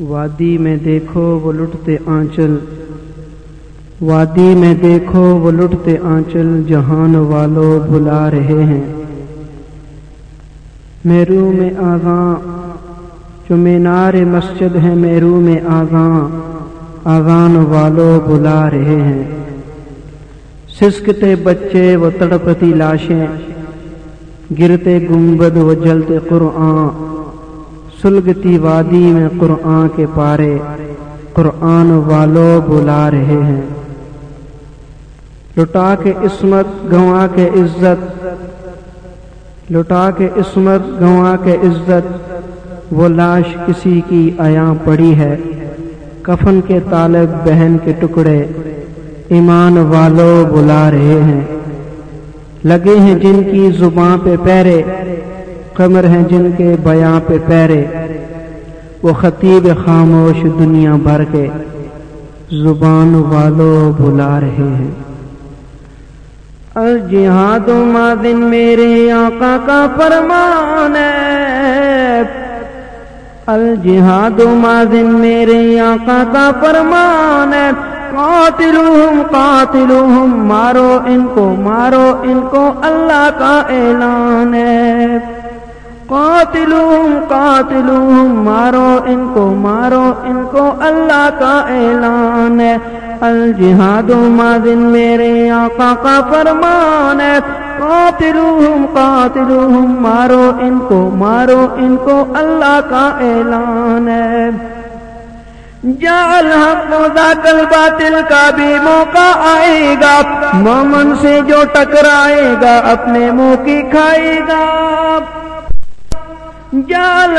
وادی میں دیکھو وہ لٹتے آنچل۔ وادی میں دیکھو وہ لٹتے آنچل، جہان والو بلا رہے ہیں۔ میرو میں آغاں، جو مینار مسجد ہے میرو میں آغاں، آغان والو بلا رہے ہیں۔ سسکتے بچے وہ تڑپتی لاشیں، گرتے گنبد وہ جلتے قرآن۔ سلگتی وادی میں قرآن کے پارے، قرآن والو بلا رہے ہیں۔ لٹا کے عصمت گوا کے عزت۔ لٹا کے عصمت گوا کے عزت۔ وہ لاش کسی کی آیا پڑی ہے۔ کفن کے طالب، بہن کے ٹکڑے۔ ایمان والو بلا رہے ہیں۔ لگے ہیں جن کی زباں پہ پیرے۔ قمر ہیں جن کے بیاں پہ پیرے، وہ خطیب خاموش دنیا بھر کے زبان والو بلا رہے ہیں۔ الجہاد مادن میرے آقا کا فرمان ہے۔ الجہاد مادن میرے آقا کا فرمان ہے۔ قاتلوہم قاتلوہم، مارو ان کو، مارو ان کو، اللہ کا اعلان ہے۔ قاتلوہم قاتلوہم مارو ان کو، مارو ان کو، اللہ کا اعلان ہے۔ الجہاد مادن میرے آقا کا فرمان ہے۔ قاتلوہم قاتلوہم مارو ان کو، مارو ان کو، اللہ کا اعلان ہے۔ الحق کل باطل کا بھی موقع آئے گا۔ مومن سے جو ٹکرائے گا، اپنے منہ کی کھائے گا۔ جال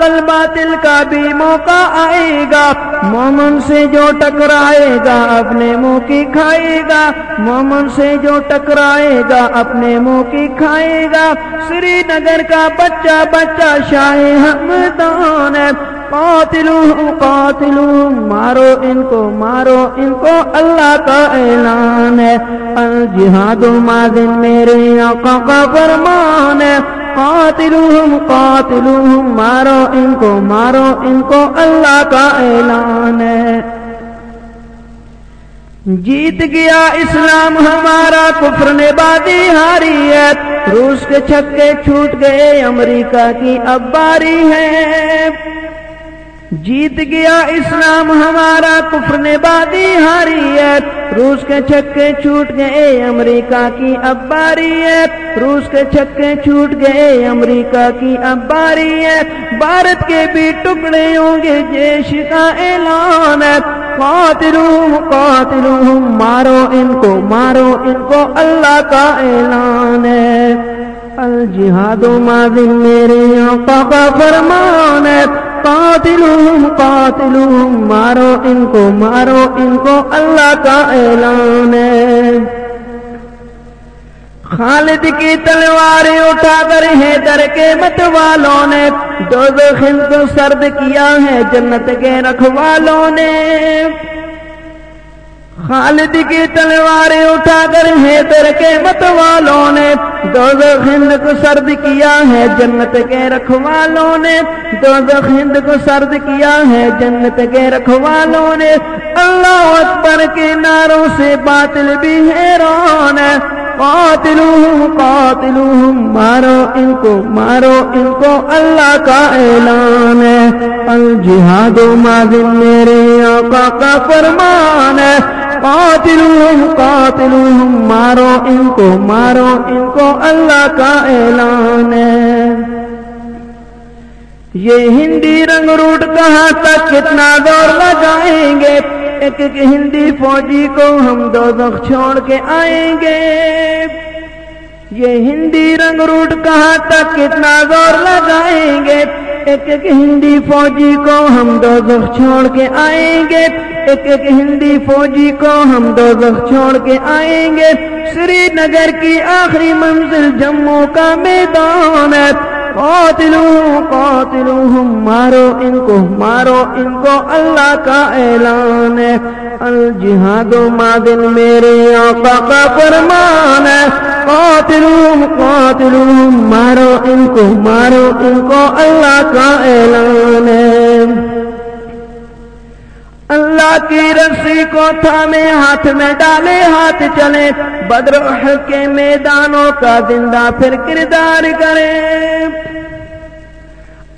کل باطل کا بھی موقع آئے گا۔ مومن سے جو ٹکرائے گا اپنے منہ کی کھائے گا۔ مومن سے جو ٹکرائے گا اپنے منہ کی کھائے گا۔ سری نگر کا بچہ بچہ شاہ ہمدان ہے۔ قاتلو قاتلو مارو ان کو، مارو ان کو۔ اللہ کا اعلان ہے۔ الجہاد مادن میرے آقا کا فرمان ہے۔ قاتلوہم قاتلوہم، مارو ان کو، مارو ان کو، اللہ کا اعلان ہے۔ جیت گیا اسلام، ہمارا کفر نے بادی ہاری ہے۔ روس کے چھکے چھوٹ گئے، امریکہ کی اب باری ہے۔ جیت گیا اسلام، ہمارا کفر نے بادی ہاری روس کے چھکے چھوٹ گئے امریکہ کی اب باری ہے۔ روس کے چھکے چھوٹ گئے امریکہ کی اب باری ہے۔ بھارت کے بھی ٹکڑے ہوں گے، جیش کا اعلان ہے۔ قاتلوہم مارو ان کو، مارو ان کو، اللہ کا اعلان ہے۔ الجہاد ماضی میرے آقا کا فرمان ہے۔ قاتلوہم قاتلوہم، مارو ان کو، مارو ان کو، اللہ کا اعلان ہے۔ خالد کی تلواریں اٹھا کر ہے در کے مت والوں نے۔ دو کو سرد کیا ہے جنت کے رکھوالوں نے۔ خالد کی تلواریں اٹھا کر حیدر کے مت والوں نے دو ہند کو سرد کیا ہے، جنت کے رکھوالوں نے۔ دو ہند کو سرد کیا ہے، جنت کے رکھوالوں نے۔ اللہ اکبر کے ناروں سے باطل بھی حیران ہے۔ قاتلوہم قاتلوہم، مارو ان کو، مارو ان کو۔ اللہ کا اعلان ہے۔ الجہاد ماضن میرے آقا کا فرمان ہے۔ قاتلوہم قاتلوہم مارو ان کو، مارو ان کو، اللہ کا اعلان ہے۔ یہ ہندی رنگ روٹ کہاں تک کتنا دور لگائیں گے؟ ایک ایک ہندی فوجی کو ہم دو دخ چھوڑ کے آئیں گے۔ یہ ہندی رنگ روٹ کہاں تک کتنا زور لگائیں گے؟ ایک ایک ہندی فوجی کو ہم دو دخ چھوڑ کے آئیں گے۔ ایک ایک ہندی فوجی کو ہم دو دخ چھوڑ کے آئیں گے۔ سری نگر کی آخری منزل جموں کا میدان ہے۔ قاتلو قاتلو مارو ان کو، مارو ان کو۔ اللہ کا اعلان ہے۔ الجہاد مادن میرے آقا کا فرمان ہے قاتلو قاتلو مارو ان کو، مارو ان کو، اللہ کا اعلان ہے۔ اللہ کی رسی کو تھامے، ہاتھ میں ڈالے، ہاتھ چلے۔ بدروح کے میدانوں کا زندہ پھر کردار کرے۔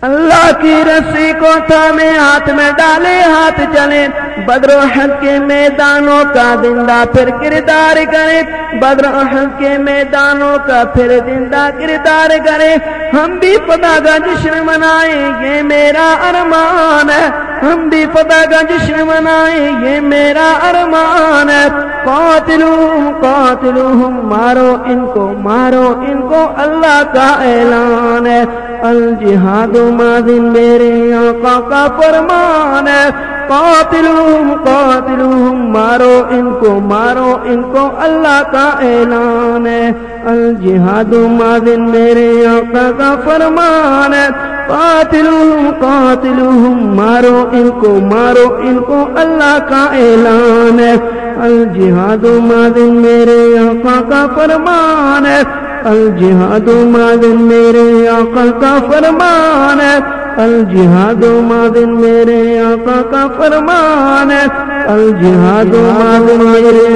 اللہ کی رسی کو تھامے، ہاتھ میں ڈالے، ہاتھ چلے۔ بدر حق کے میدانوں کا زندہ پھر کردار کرے بدر حق کے میدانوں کا پھر زندہ کردار کرے ہم بھی پتا کا جشن منائیں، یہ میرا ارمان ہے۔ ہم بھی پتا کا جشن منائیں، یہ میرا ارمان ہے۔ قاتلوہم قاتلوہم مارو ان کو، مارو ان کو اللہ کا اعلان ہے۔ الجہاد مادن میرے آقا کا فرمان ہے۔ قاتلوہم قاتلوہم، مارو ان کو، مارو ان کو، اللہ کا اعلان ہے۔ الجہاد مادن میرے آقا کا فرمان ہے۔ قاتلوہم قاتلوہم، مارو ان کو، مارو ان کو، اللہ کا اعلان ہے۔ الجہاد مادن میرے آقا کا فرمان ہے۔ الجہاد مادن میرے آقا کا فرمان ہے۔ الجہاد مادن میرے آقا کا فرمان ہے۔ الجہاد مادن میرے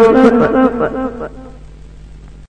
آقا کا فرمان